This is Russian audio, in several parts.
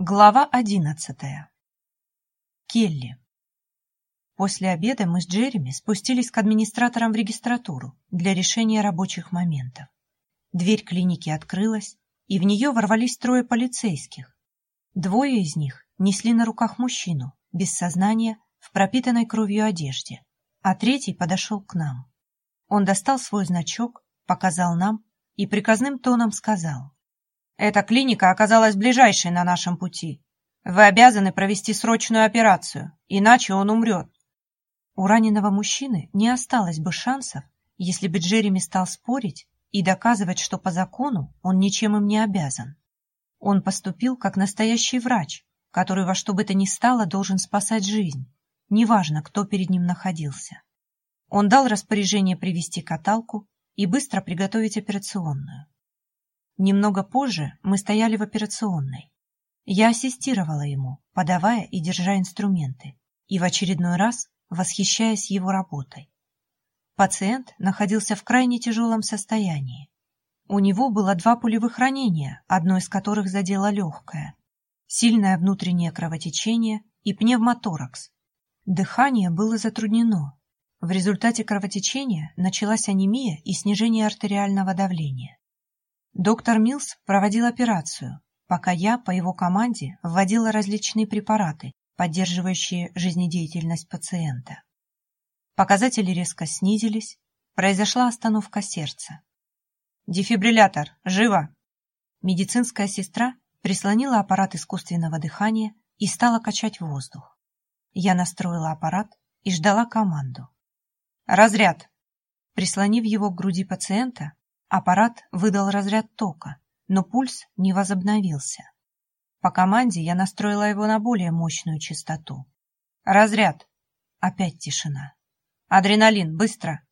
Глава одиннадцатая. Келли. После обеда мы с Джереми спустились к администраторам в регистратуру для решения рабочих моментов. Дверь клиники открылась, и в нее ворвались трое полицейских. Двое из них несли на руках мужчину, без сознания, в пропитанной кровью одежде, а третий подошел к нам. Он достал свой значок, показал нам и приказным тоном сказал — эта клиника оказалась ближайшей на нашем пути. Вы обязаны провести срочную операцию, иначе он умрет. У раненого мужчины не осталось бы шансов, если бы Джереми стал спорить и доказывать, что по закону он ничем им не обязан. Он поступил как настоящий врач, который во что бы то ни стало должен спасать жизнь, неважно, кто перед ним находился. Он дал распоряжение привести каталку и быстро приготовить операционную. Немного позже мы стояли в операционной. Я ассистировала ему, подавая и держа инструменты, и в очередной раз восхищаясь его работой. Пациент находился в крайне тяжелом состоянии. У него было два пулевых ранения, одно из которых задело легкое, сильное внутреннее кровотечение и пневмоторакс. Дыхание было затруднено. В результате кровотечения началась анемия и снижение артериального давления. Доктор Милс проводил операцию, пока я по его команде вводила различные препараты, поддерживающие жизнедеятельность пациента. Показатели резко снизились, произошла остановка сердца. «Дефибриллятор! Живо!» Медицинская сестра прислонила аппарат искусственного дыхания и стала качать воздух. Я настроила аппарат и ждала команду. «Разряд!» Прислонив его к груди пациента, Аппарат выдал разряд тока, но пульс не возобновился. По команде я настроила его на более мощную частоту. «Разряд!» Опять тишина. «Адреналин, быстро!»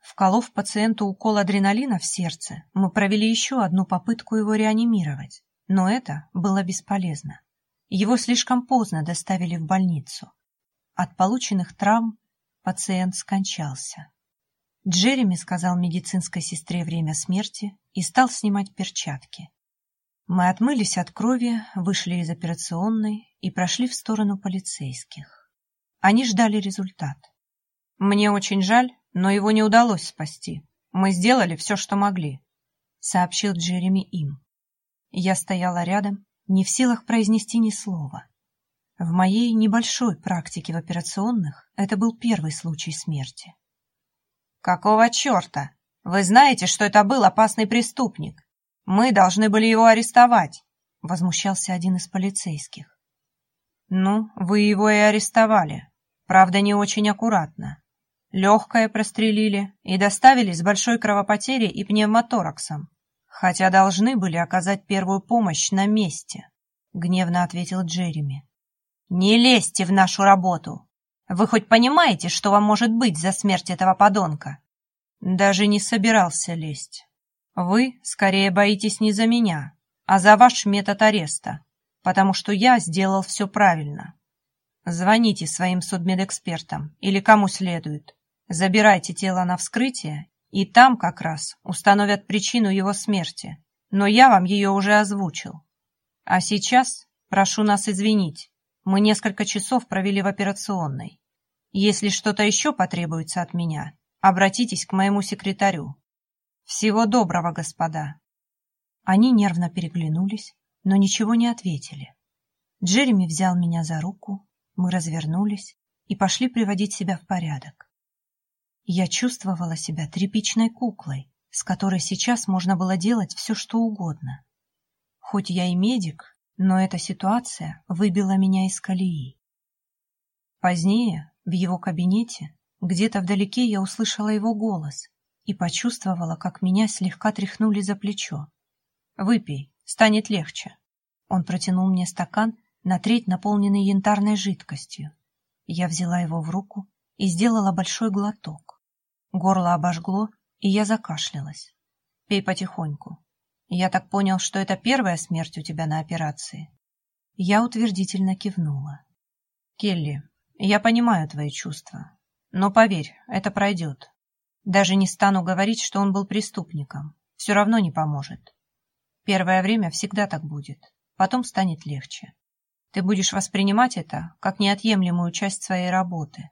Вколов пациенту укол адреналина в сердце, мы провели еще одну попытку его реанимировать, но это было бесполезно. Его слишком поздно доставили в больницу. От полученных травм пациент скончался. Джереми сказал медицинской сестре время смерти и стал снимать перчатки. Мы отмылись от крови, вышли из операционной и прошли в сторону полицейских. Они ждали результат. «Мне очень жаль, но его не удалось спасти. Мы сделали все, что могли», — сообщил Джереми им. Я стояла рядом, не в силах произнести ни слова. В моей небольшой практике в операционных это был первый случай смерти. «Какого черта? Вы знаете, что это был опасный преступник. Мы должны были его арестовать», — возмущался один из полицейских. «Ну, вы его и арестовали. Правда, не очень аккуратно. Легкое прострелили и доставили с большой кровопотерей и пневмотораксом, хотя должны были оказать первую помощь на месте», — гневно ответил Джереми. «Не лезьте в нашу работу. Вы хоть понимаете, что вам может быть за смерть этого подонка? Даже не собирался лезть. Вы скорее боитесь не за меня, а за ваш метод ареста, потому что я сделал все правильно. Звоните своим судмедэкспертам или кому следует. Забирайте тело на вскрытие, и там как раз установят причину его смерти. Но я вам ее уже озвучил. А сейчас прошу нас извинить. Мы несколько часов провели в операционной. Если что-то еще потребуется от меня, обратитесь к моему секретарю. Всего доброго, господа. Они нервно переглянулись, но ничего не ответили. Джереми взял меня за руку, мы развернулись и пошли приводить себя в порядок. Я чувствовала себя тряпичной куклой, с которой сейчас можно было делать все, что угодно. Хоть я и медик, но эта ситуация выбила меня из колеи. Позднее, в его кабинете, где-то вдалеке я услышала его голос и почувствовала, как меня слегка тряхнули за плечо. «Выпей, станет легче». Он протянул мне стакан, на треть наполненный янтарной жидкостью. Я взяла его в руку и сделала большой глоток. Горло обожгло, и я закашлялась. «Пей потихоньку», я так понял, что это первая смерть у тебя на операции. Я утвердительно кивнула. Келли, я понимаю твои чувства. Но поверь, это пройдет. Даже не стану говорить, что он был преступником. Все равно не поможет. Первое время всегда так будет. Потом станет легче. Ты будешь воспринимать это как неотъемлемую часть своей работы.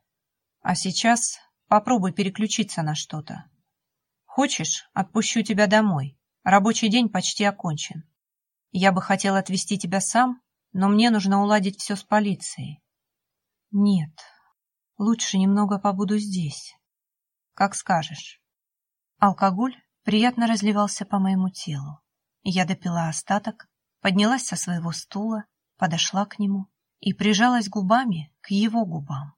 А сейчас попробуй переключиться на что-то. Хочешь, отпущу тебя домой. Рабочий день почти окончен. Я бы хотел отвезти тебя сам, но мне нужно уладить все с полицией. Нет, лучше немного побуду здесь. Как скажешь. Алкоголь приятно разливался по моему телу. Я допила остаток, поднялась со своего стула, подошла к нему и прижалась губами к его губам.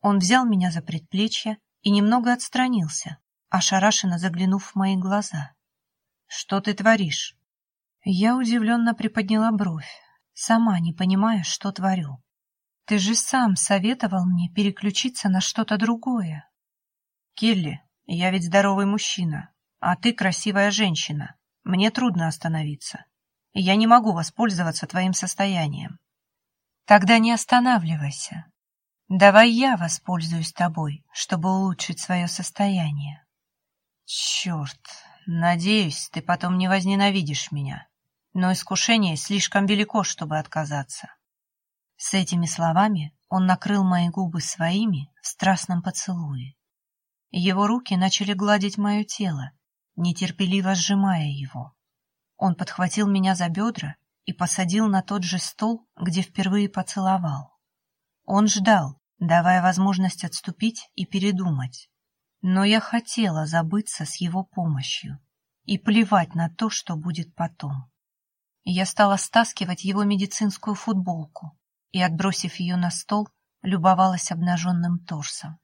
Он взял меня за предплечье и немного отстранился, ошарашенно заглянув в мои глаза. «Что ты творишь?» Я удивленно приподняла бровь, сама не понимая, что творю. «Ты же сам советовал мне переключиться на что-то другое». «Келли, я ведь здоровый мужчина, а ты красивая женщина. Мне трудно остановиться. Я не могу воспользоваться твоим состоянием». «Тогда не останавливайся. Давай я воспользуюсь тобой, чтобы улучшить свое состояние». «Черт, надеюсь, ты потом не возненавидишь меня» но искушение слишком велико, чтобы отказаться. С этими словами он накрыл мои губы своими в страстном поцелуе. Его руки начали гладить мое тело, нетерпеливо сжимая его. Он подхватил меня за бедра и посадил на тот же стол, где впервые поцеловал. Он ждал, давая возможность отступить и передумать. Но я хотела забыться с его помощью и плевать на то, что будет потом. Я стала стаскивать его медицинскую футболку и, отбросив ее на стол, любовалась обнаженным торсом.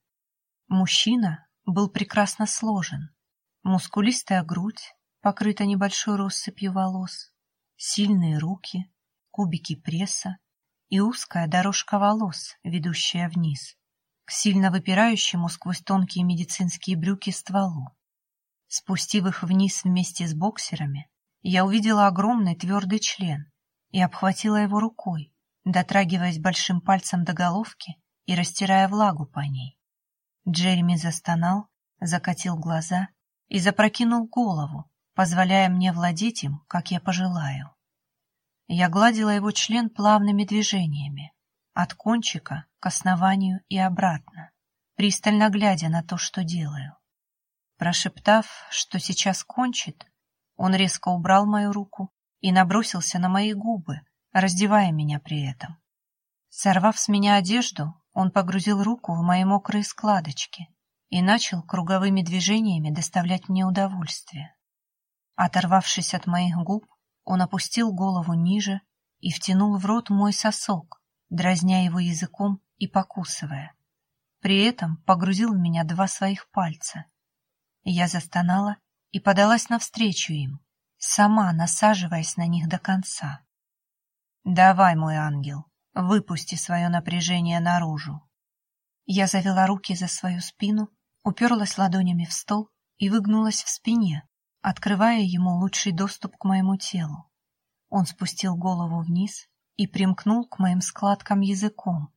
Мужчина был прекрасно сложен. Мускулистая грудь, покрыта небольшой россыпью волос, сильные руки, кубики пресса и узкая дорожка волос, ведущая вниз, к сильно выпирающему сквозь тонкие медицинские брюки стволу. Спустив их вниз вместе с боксерами, я увидела огромный твердый член и обхватила его рукой, дотрагиваясь большим пальцем до головки и растирая влагу по ней. Джереми застонал, закатил глаза и запрокинул голову, позволяя мне владеть им, как я пожелаю. Я гладила его член плавными движениями, от кончика к основанию и обратно, пристально глядя на то, что делаю. Прошептав, что сейчас кончит, он резко убрал мою руку и набросился на мои губы, раздевая меня при этом. Сорвав с меня одежду, он погрузил руку в мои мокрые складочки и начал круговыми движениями доставлять мне удовольствие. Оторвавшись от моих губ, он опустил голову ниже и втянул в рот мой сосок, дразня его языком и покусывая. При этом погрузил в меня два своих пальца. Я застонала и подалась навстречу им, сама насаживаясь на них до конца. «Давай, мой ангел, выпусти свое напряжение наружу». Я завела руки за свою спину, уперлась ладонями в стол и выгнулась в спине, открывая ему лучший доступ к моему телу. Он спустил голову вниз и примкнул к моим складкам языком,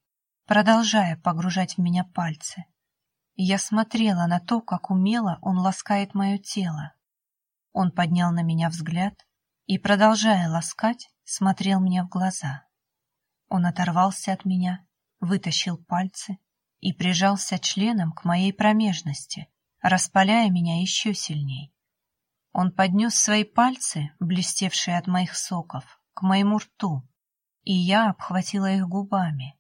продолжая погружать в меня пальцы. Я смотрела на то, как умело он ласкает мое тело. Он поднял на меня взгляд и, продолжая ласкать, смотрел мне в глаза. Он оторвался от меня, вытащил пальцы и прижался членом к моей промежности, распаляя меня еще сильней. Он поднес свои пальцы, блестевшие от моих соков, к моему рту, и я обхватила их губами.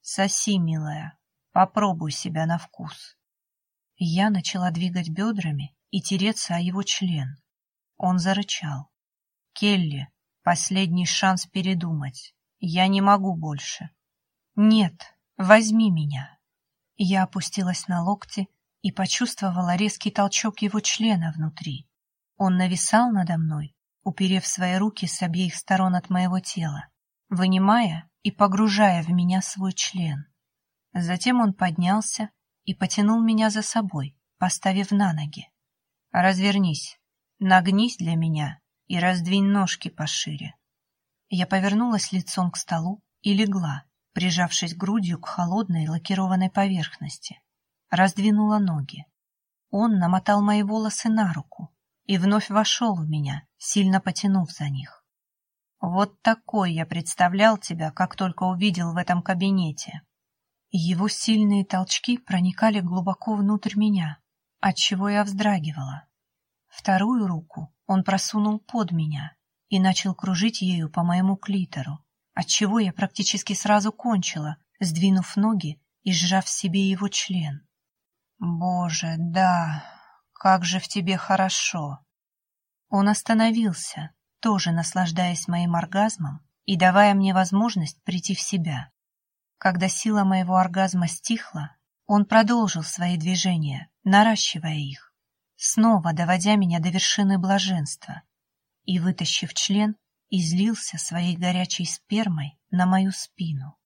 «Соси, милая, Попробуй себя на вкус. Я начала двигать бедрами и тереться о его член. Он зарычал. «Келли, последний шанс передумать. Я не могу больше». «Нет, возьми меня». Я опустилась на локти и почувствовала резкий толчок его члена внутри. Он нависал надо мной, уперев свои руки с обеих сторон от моего тела, вынимая и погружая в меня свой член. Затем он поднялся и потянул меня за собой, поставив на ноги. «Развернись, нагнись для меня и раздвинь ножки пошире». Я повернулась лицом к столу и легла, прижавшись грудью к холодной лакированной поверхности. Раздвинула ноги. Он намотал мои волосы на руку и вновь вошел в меня, сильно потянув за них. Вот такой я представлял тебя, как только увидел в этом кабинете. Его сильные толчки проникали глубоко внутрь меня, отчего я вздрагивала. Вторую руку он просунул под меня и начал кружить ею по моему клитору, отчего я практически сразу кончила, сдвинув ноги и сжав себе его член. Боже, да, как же в тебе хорошо. Он остановился, тоже наслаждаясь моим оргазмом и давая мне возможность прийти в себя. Когда сила моего оргазма стихла, он продолжил свои движения, наращивая их, снова доводя меня до вершины блаженства, и, вытащив член, излился своей горячей спермой на мою спину.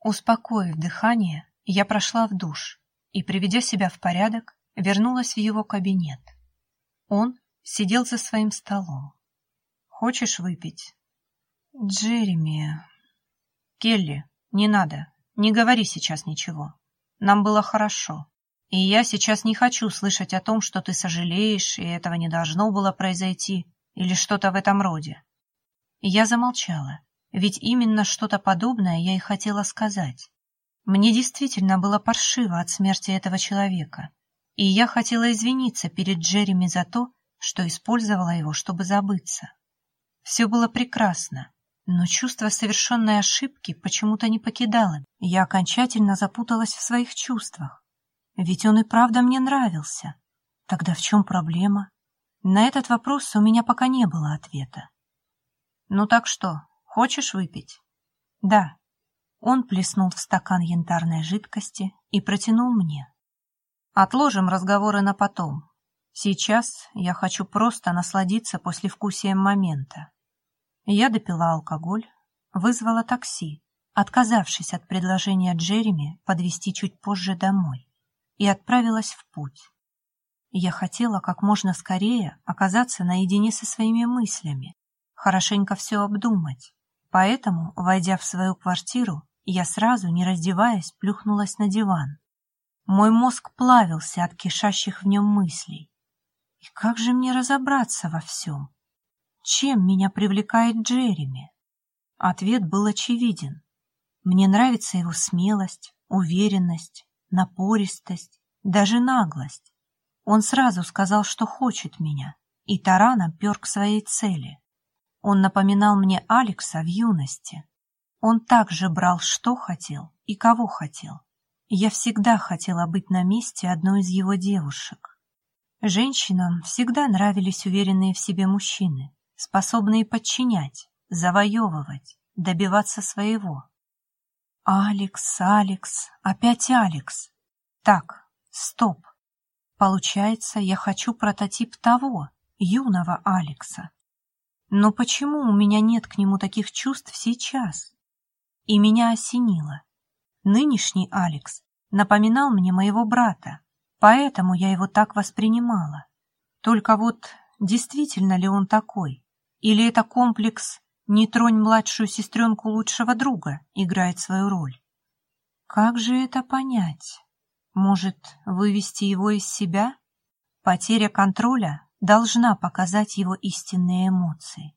Успокоив дыхание, я прошла в душ и, приведя себя в порядок, вернулась в его кабинет. Он сидел за своим столом. «Хочешь выпить?» «Джереми...» «Келли, не надо, не говори сейчас ничего. Нам было хорошо. И я сейчас не хочу слышать о том, что ты сожалеешь, и этого не должно было произойти, или что-то в этом роде». Я замолчала, ведь именно что-то подобное я и хотела сказать. Мне действительно было паршиво от смерти этого человека, и я хотела извиниться перед Джереми за то, что использовала его, чтобы забыться. Все было прекрасно, но чувство совершенной ошибки почему-то не покидало. Я окончательно запуталась в своих чувствах. Ведь он и правда мне нравился. Тогда в чем проблема? На этот вопрос у меня пока не было ответа. «Ну так что, хочешь выпить?» «Да». Он плеснул в стакан янтарной жидкости и протянул мне. «Отложим разговоры на потом. Сейчас я хочу просто насладиться послевкусием момента. Я допила алкоголь, вызвала такси, отказавшись от предложения Джереми подвезти чуть позже домой, и отправилась в путь. Я хотела как можно скорее оказаться наедине со своими мыслями, хорошенько все обдумать. Поэтому, войдя в свою квартиру, я сразу, не раздеваясь, плюхнулась на диван. Мой мозг плавился от кишащих в нем мыслей. И как же мне разобраться во всем? Чем меня привлекает Джереми? Ответ был очевиден. Мне нравится его смелость, уверенность, напористость, даже наглость. Он сразу сказал, что хочет меня, и тараном пер к своей цели. Он напоминал мне Алекса в юности. Он также брал, что хотел и кого хотел. Я всегда хотела быть на месте одной из его девушек. Женщинам всегда нравились уверенные в себе мужчины, способные подчинять, завоевывать, добиваться своего. Алекс, Алекс, опять Алекс. Так, стоп. Получается, я хочу прототип того, юного Алекса. Но почему у меня нет к нему таких чувств сейчас? И меня осенило. Нынешний Алекс напоминал мне моего брата, Поэтому я его так воспринимала. Только вот действительно ли он такой? Или это комплекс «не тронь младшую сестренку лучшего друга» играет свою роль? Как же это понять? Может, вывести его из себя? Потеря контроля должна показать его истинные эмоции.